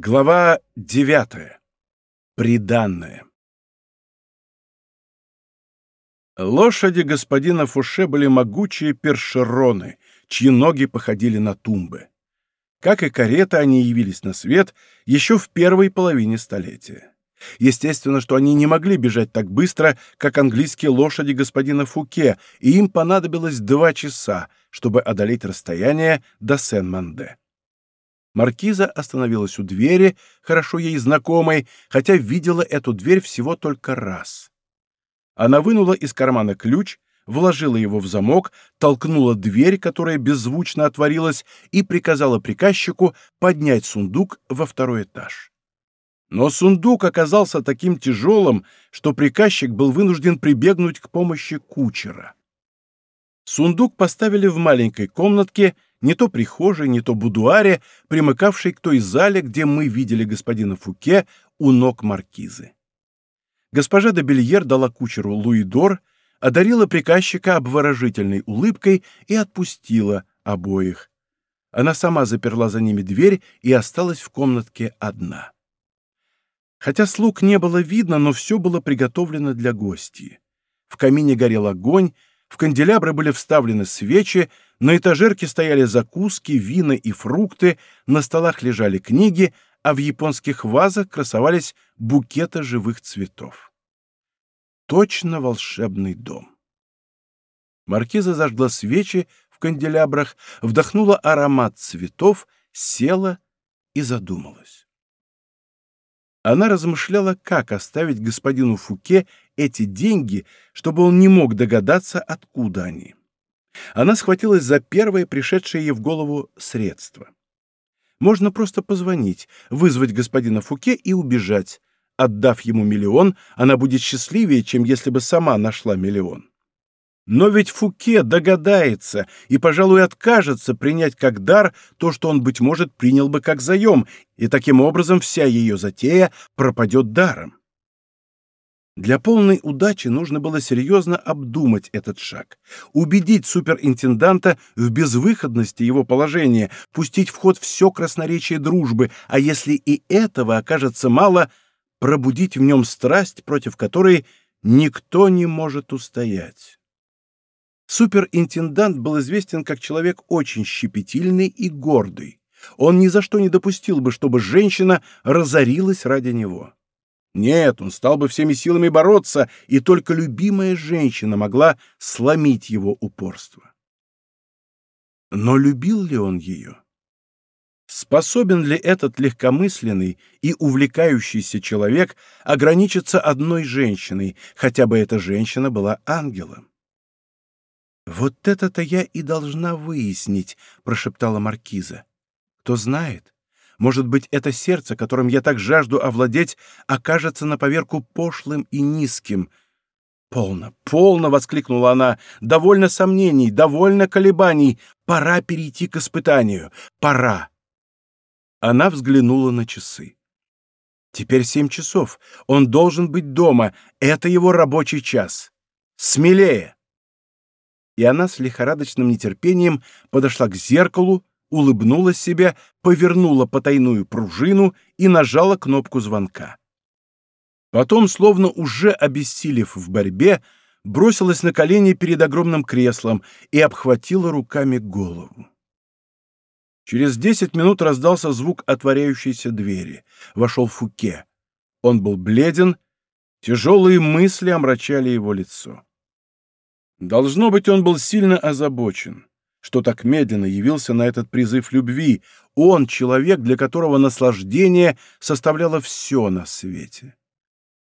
Глава девятая. Приданное. Лошади господина Фуше были могучие першероны, чьи ноги походили на тумбы. Как и карета, они явились на свет еще в первой половине столетия. Естественно, что они не могли бежать так быстро, как английские лошади господина Фуке, и им понадобилось два часа, чтобы одолеть расстояние до Сен-Манде. Маркиза остановилась у двери, хорошо ей знакомой, хотя видела эту дверь всего только раз. Она вынула из кармана ключ, вложила его в замок, толкнула дверь, которая беззвучно отворилась, и приказала приказчику поднять сундук во второй этаж. Но сундук оказался таким тяжелым, что приказчик был вынужден прибегнуть к помощи кучера. Сундук поставили в маленькой комнатке, не то прихожей, не то будуаре, примыкавшей к той зале, где мы видели господина Фуке у ног маркизы. Госпожа де Бельер дала кучеру Луидор, одарила приказчика обворожительной улыбкой и отпустила обоих. Она сама заперла за ними дверь и осталась в комнатке одна. Хотя слуг не было видно, но все было приготовлено для гостей. В камине горел огонь, в канделябры были вставлены свечи, на этажерке стояли закуски, вина и фрукты, на столах лежали книги, а в японских вазах красовались букеты живых цветов. Точно волшебный дом. Маркиза зажгла свечи в канделябрах, вдохнула аромат цветов, села и задумалась. Она размышляла, как оставить господину Фуке эти деньги, чтобы он не мог догадаться, откуда они. Она схватилась за первое пришедшее ей в голову средство. Можно просто позвонить, вызвать господина Фуке и убежать. Отдав ему миллион, она будет счастливее, чем если бы сама нашла миллион. Но ведь Фуке догадается и, пожалуй, откажется принять как дар то, что он, быть может, принял бы как заем, и таким образом вся ее затея пропадет даром. Для полной удачи нужно было серьезно обдумать этот шаг, убедить суперинтенданта в безвыходности его положения, пустить в ход все красноречие дружбы, а если и этого окажется мало, пробудить в нем страсть, против которой никто не может устоять. Суперинтендант был известен как человек очень щепетильный и гордый. Он ни за что не допустил бы, чтобы женщина разорилась ради него. Нет, он стал бы всеми силами бороться, и только любимая женщина могла сломить его упорство. Но любил ли он ее? Способен ли этот легкомысленный и увлекающийся человек ограничиться одной женщиной, хотя бы эта женщина была ангелом? «Вот это-то я и должна выяснить», — прошептала маркиза. «Кто знает, может быть, это сердце, которым я так жажду овладеть, окажется на поверку пошлым и низким». «Полно, полно!» — воскликнула она. «Довольно сомнений, довольно колебаний. Пора перейти к испытанию. Пора!» Она взглянула на часы. «Теперь семь часов. Он должен быть дома. Это его рабочий час. Смелее!» И она с лихорадочным нетерпением подошла к зеркалу, улыбнулась себе, повернула потайную пружину и нажала кнопку звонка. Потом, словно уже обессилев в борьбе, бросилась на колени перед огромным креслом и обхватила руками голову. Через десять минут раздался звук отворяющейся двери. Вошел Фуке. Он был бледен, тяжелые мысли омрачали его лицо. Должно быть, он был сильно озабочен, что так медленно явился на этот призыв любви. Он — человек, для которого наслаждение составляло все на свете.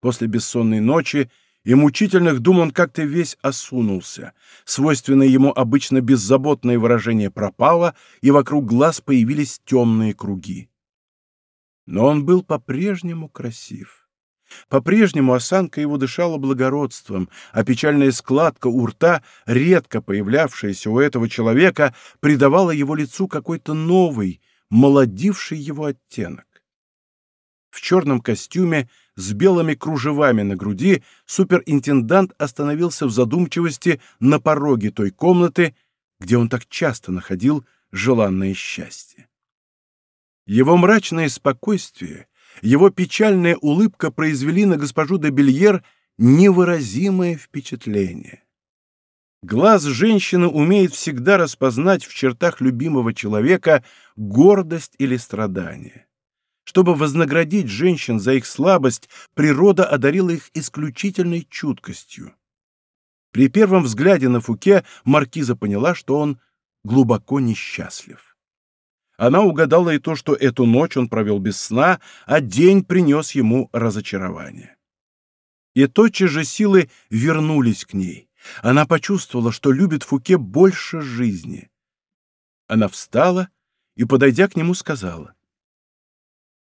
После бессонной ночи и мучительных дум он как-то весь осунулся. Свойственное ему обычно беззаботное выражение пропало, и вокруг глаз появились темные круги. Но он был по-прежнему красив. По-прежнему осанка его дышала благородством, а печальная складка у рта, редко появлявшаяся у этого человека, придавала его лицу какой-то новый, молодивший его оттенок. В черном костюме с белыми кружевами на груди суперинтендант остановился в задумчивости на пороге той комнаты, где он так часто находил желанное счастье. Его мрачное спокойствие, его печальная улыбка произвели на госпожу де Бельер невыразимое впечатление. Глаз женщины умеет всегда распознать в чертах любимого человека гордость или страдание. Чтобы вознаградить женщин за их слабость, природа одарила их исключительной чуткостью. При первом взгляде на Фуке маркиза поняла, что он глубоко несчастлив. Она угадала и то, что эту ночь он провел без сна, а день принес ему разочарование. И тотчас же силы вернулись к ней. Она почувствовала, что любит Фуке больше жизни. Она встала и, подойдя к нему, сказала.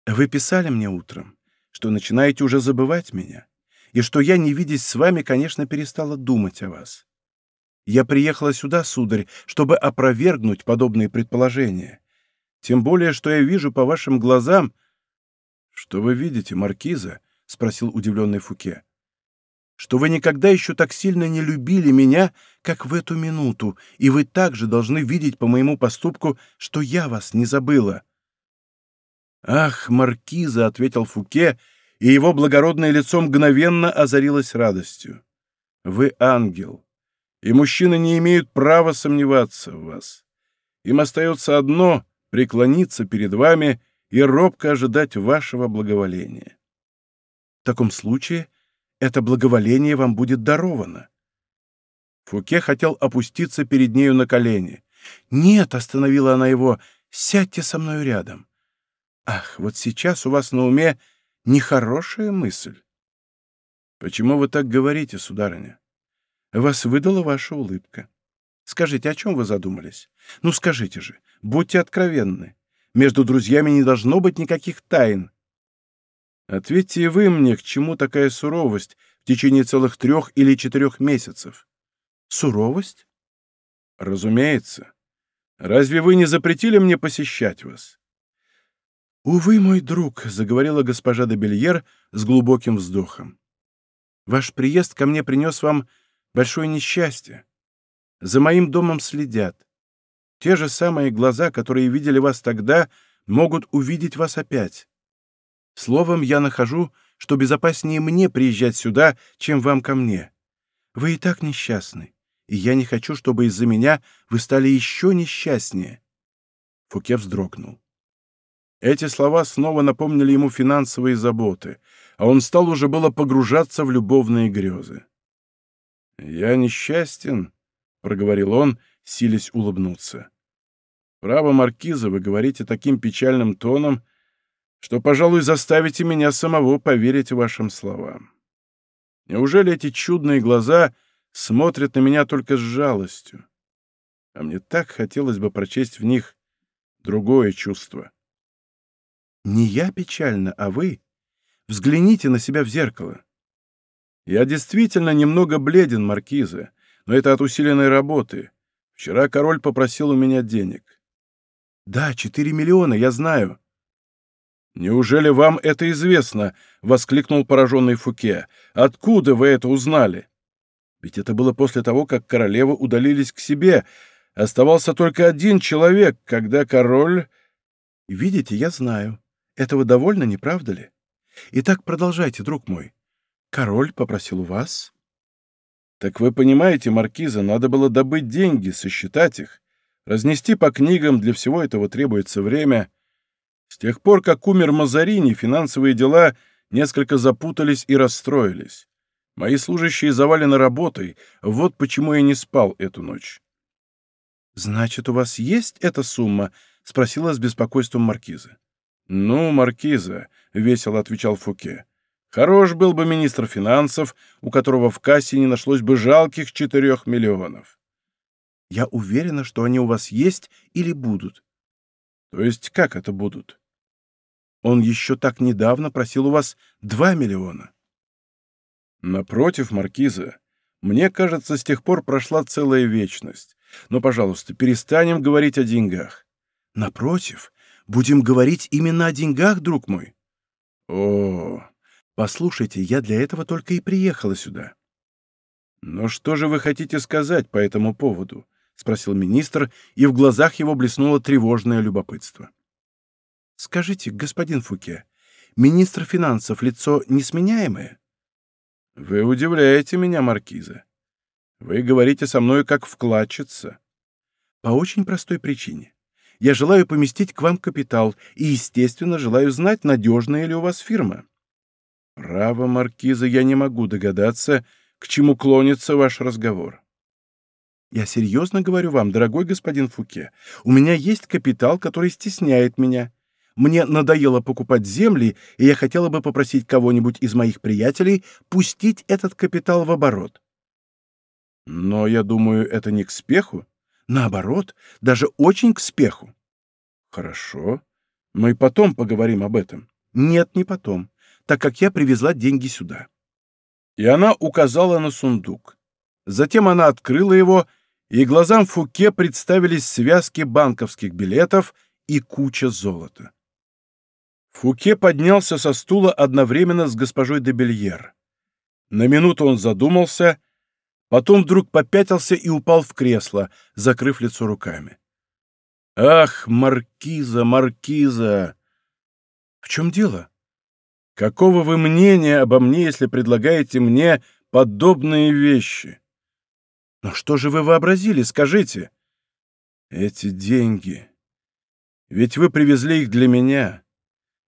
«Вы писали мне утром, что начинаете уже забывать меня и что я, не видясь с вами, конечно, перестала думать о вас. Я приехала сюда, сударь, чтобы опровергнуть подобные предположения. Тем более, что я вижу по вашим глазам... — Что вы видите, маркиза? — спросил удивленный Фуке. — Что вы никогда еще так сильно не любили меня, как в эту минуту, и вы также должны видеть по моему поступку, что я вас не забыла. — Ах, маркиза! — ответил Фуке, — и его благородное лицо мгновенно озарилось радостью. «Вы ангел, и мужчины не имеют права сомневаться в вас. Им остается одно — преклониться перед вами и робко ожидать вашего благоволения. В таком случае это благоволение вам будет даровано». Фуке хотел опуститься перед нею на колени. «Нет», — остановила она его, — «сядьте со мною рядом». «Ах, вот сейчас у вас на уме Нехорошая мысль. Почему вы так говорите, сударыня? Вас выдала ваша улыбка. Скажите, о чем вы задумались? Ну, скажите же, будьте откровенны. Между друзьями не должно быть никаких тайн. Ответьте вы мне, к чему такая суровость в течение целых трех или четырех месяцев? Суровость? Разумеется. Разве вы не запретили мне посещать вас? «Увы, мой друг», — заговорила госпожа де Бельер с глубоким вздохом. «Ваш приезд ко мне принес вам большое несчастье. За моим домом следят. Те же самые глаза, которые видели вас тогда, могут увидеть вас опять. Словом, я нахожу, что безопаснее мне приезжать сюда, чем вам ко мне. Вы и так несчастны, и я не хочу, чтобы из-за меня вы стали еще несчастнее». Фуке вздрогнул. Эти слова снова напомнили ему финансовые заботы, а он стал уже было погружаться в любовные грезы. «Я несчастен», — проговорил он, силясь улыбнуться. «Право, Маркиза, вы говорите таким печальным тоном, что, пожалуй, заставите меня самого поверить вашим словам. Неужели эти чудные глаза смотрят на меня только с жалостью? А мне так хотелось бы прочесть в них другое чувство». Не я печальна, а вы. Взгляните на себя в зеркало. Я действительно немного бледен, Маркиза, но это от усиленной работы. Вчера король попросил у меня денег. Да, четыре миллиона, я знаю. «Неужели вам это известно?» — воскликнул пораженный Фуке. «Откуда вы это узнали?» «Ведь это было после того, как королевы удалились к себе. Оставался только один человек, когда король...» «Видите, я знаю. Этого довольно, не правда ли? Итак, продолжайте, друг мой. Король попросил у вас... Так вы понимаете, Маркиза, надо было добыть деньги, сосчитать их, разнести по книгам, для всего этого требуется время. С тех пор, как умер Мазарини, финансовые дела несколько запутались и расстроились. Мои служащие завалены работой, вот почему я не спал эту ночь. «Значит, у вас есть эта сумма?» — спросила с беспокойством маркиза. «Ну, маркиза», — весело отвечал Фуке, — «хорош был бы министр финансов, у которого в кассе не нашлось бы жалких четырех миллионов». «Я уверена, что они у вас есть или будут». «То есть как это будут?» «Он еще так недавно просил у вас два миллиона». «Напротив, маркиза, мне кажется, с тех пор прошла целая вечность. Но, пожалуйста, перестанем говорить о деньгах». «Напротив, Будем говорить именно о деньгах, друг мой. О, послушайте, я для этого только и приехала сюда. Но что же вы хотите сказать по этому поводу? спросил министр, и в глазах его блеснуло тревожное любопытство. Скажите, господин Фуке, министр финансов — лицо несменяемое? Вы удивляете меня, Маркиза. Вы говорите со мной как вкладчица. По очень простой причине. Я желаю поместить к вам капитал и, естественно, желаю знать, надежная ли у вас фирма. Право, Маркиза, я не могу догадаться, к чему клонится ваш разговор. Я серьезно говорю вам, дорогой господин Фуке, у меня есть капитал, который стесняет меня. Мне надоело покупать земли, и я хотела бы попросить кого-нибудь из моих приятелей пустить этот капитал в оборот. Но я думаю, это не к спеху. Наоборот, даже очень к спеху. Хорошо. Мы потом поговорим об этом. Нет, не потом, так как я привезла деньги сюда. И она указала на сундук. Затем она открыла его, и глазам Фуке представились связки банковских билетов и куча золота. Фуке поднялся со стула одновременно с госпожой де Бельер. На минуту он задумался, потом вдруг попятился и упал в кресло, закрыв лицо руками. «Ах, маркиза, маркиза!» «В чем дело?» «Какого вы мнения обо мне, если предлагаете мне подобные вещи?» «Но что же вы вообразили, скажите?» «Эти деньги. Ведь вы привезли их для меня.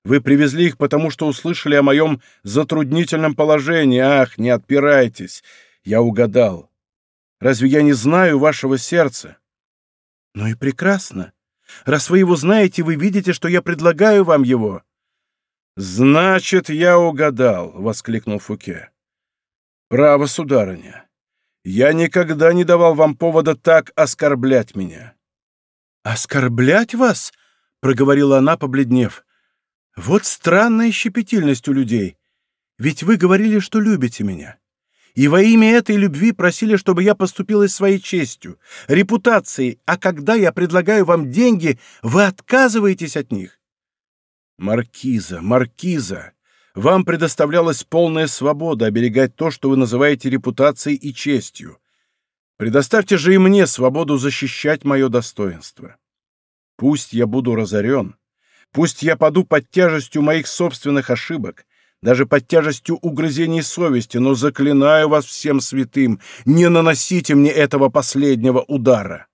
Вы привезли их, потому что услышали о моем затруднительном положении. Ах, не отпирайтесь. Я угадал. Разве я не знаю вашего сердца? Ну и прекрасно. Раз вы его знаете, вы видите, что я предлагаю вам его. Значит, я угадал, — воскликнул Фуке. Право, сударыня. Я никогда не давал вам повода так оскорблять меня. Оскорблять вас? — проговорила она, побледнев. Вот странная щепетильность у людей. Ведь вы говорили, что любите меня. И во имя этой любви просили, чтобы я поступила своей честью, репутацией, а когда я предлагаю вам деньги, вы отказываетесь от них. Маркиза, маркиза, вам предоставлялась полная свобода оберегать то, что вы называете репутацией и честью. Предоставьте же и мне свободу защищать мое достоинство. Пусть я буду разорен, Пусть я паду под тяжестью моих собственных ошибок, даже под тяжестью угрызений совести, но заклинаю вас всем святым, не наносите мне этого последнего удара.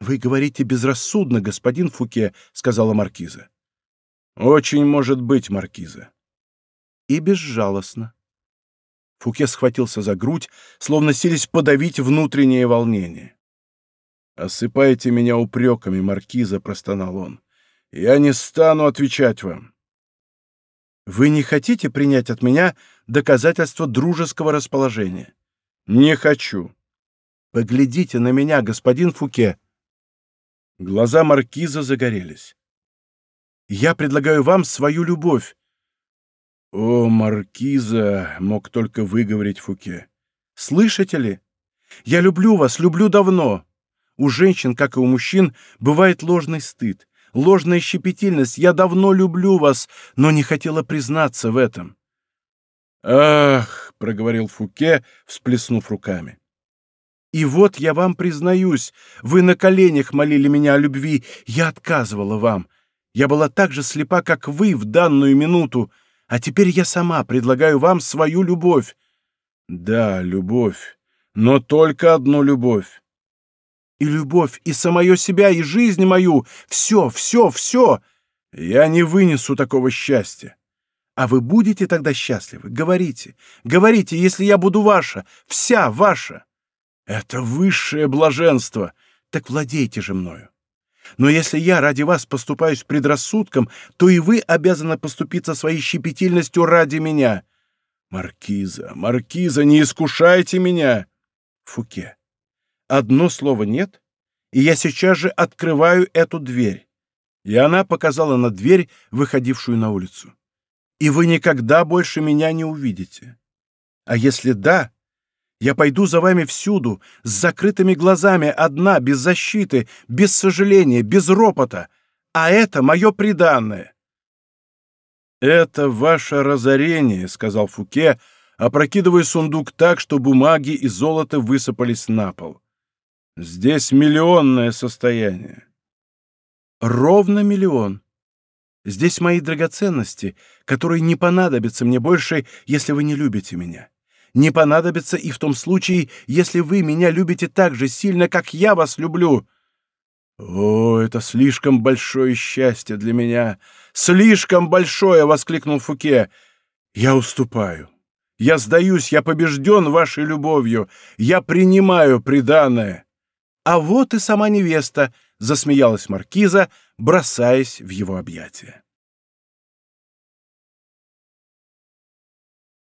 «Вы говорите безрассудно, господин Фуке», — сказала маркиза. «Очень может быть, маркиза». «И безжалостно». Фуке схватился за грудь, словно сились подавить внутреннее волнение. «Осыпайте меня упреками, маркиза», — простонал он. Я не стану отвечать вам. Вы не хотите принять от меня доказательство дружеского расположения? Не хочу. Поглядите на меня, господин Фуке. Глаза маркиза загорелись. Я предлагаю вам свою любовь. О, маркиза, мог только выговорить Фуке. Слышите ли? Я люблю вас, люблю давно. У женщин, как и у мужчин, бывает ложный стыд ложная щепетильность. Я давно люблю вас, но не хотела признаться в этом». «Ах!» — проговорил Фуке, всплеснув руками. «И вот я вам признаюсь, вы на коленях молили меня о любви, я отказывала вам. Я была так же слепа, как вы в данную минуту, а теперь я сама предлагаю вам свою любовь». «Да, любовь, но только одну любовь и любовь, и самое себя, и жизнь мою. Все, все, все. Я не вынесу такого счастья. А вы будете тогда счастливы? Говорите, говорите, если я буду ваша, вся ваша. Это высшее блаженство. Так владейте же мною. Но если я ради вас поступаюсь предрассудком, то и вы обязаны поступиться своей щепетильностью ради меня. Маркиза, маркиза, не искушайте меня. Фуке. Одно слово «нет», и я сейчас же открываю эту дверь. И она показала на дверь, выходившую на улицу. И вы никогда больше меня не увидите. А если да, я пойду за вами всюду, с закрытыми глазами, одна, без защиты, без сожаления, без ропота. А это мое преданное. «Это ваше разорение», — сказал Фуке, опрокидывая сундук так, что бумаги и золото высыпались на пол. Здесь миллионное состояние. Ровно миллион. Здесь мои драгоценности, которые не понадобятся мне больше, если вы не любите меня. Не понадобятся и в том случае, если вы меня любите так же сильно, как я вас люблю. О, это слишком большое счастье для меня. Слишком большое, воскликнул Фуке. Я уступаю. Я сдаюсь, я побежден вашей любовью. Я принимаю преданное. А вот и сама невеста, засмеялась маркиза, бросаясь в его объятия.